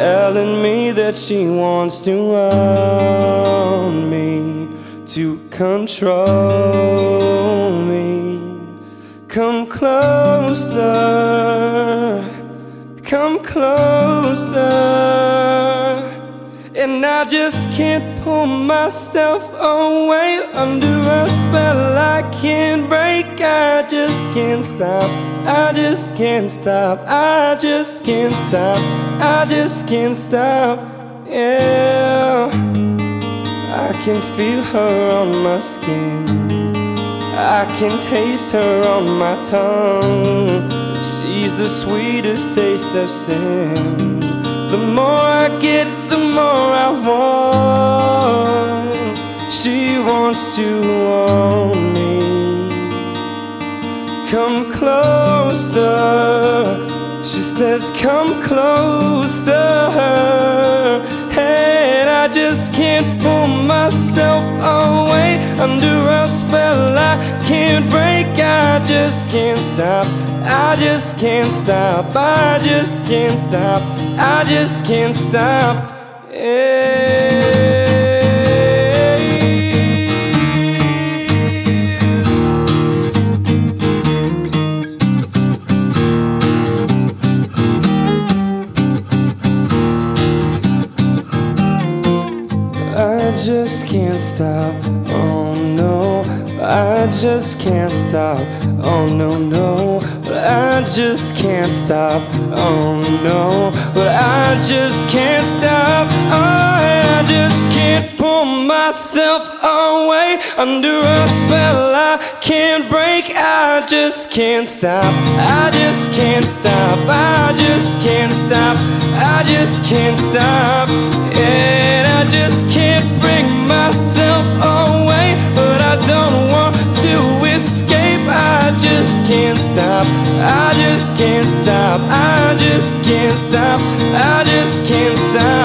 Telling me that she wants to own me. To control me. Come closer. Come closer. And I just can't pull myself away under a spell I can't break. I just can't stop. I just can't stop. I just can't stop. I just can't stop. Yeah. I can feel her on my skin. I can taste her on my tongue. She's the sweetest taste of sin. The more I get, the more I want. She wants to Come closer. She says, Come closer. And I just can't pull myself away under a spell I can't break. I just can't stop. I just can't stop. I just can't stop. I just can't stop. Yeah. I just can't stop. Oh no, I just can't stop. Oh no, no, but I just can't stop. Oh no, but I just can't stop. I just can't pull myself away under a spell I can't break. I just can't stop. I just can't stop. I just can't stop. I just can't stop. I just can't bring myself away, but I don't want to escape. I just can't stop. I just can't stop. I just can't stop. I just can't stop.